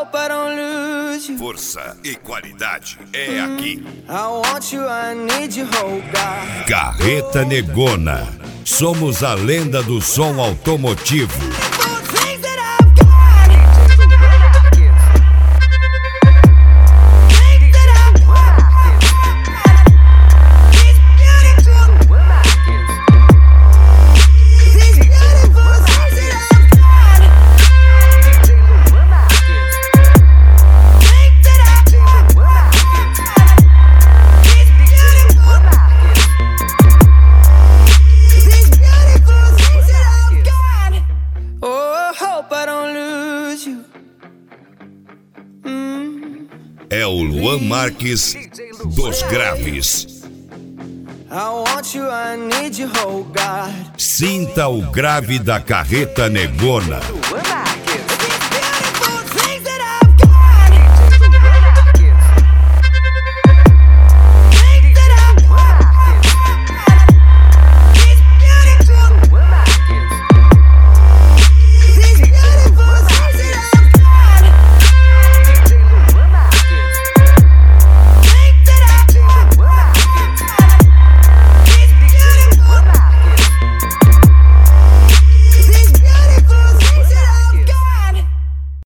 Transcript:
hope I don't lose you. Força e qualidade é aqui. I want you, I need you, oh God. Carreta Negona. Somos a lenda do som automotivo. É o Luan Marques dos Graves. Sinta o grave da Carreta Negona.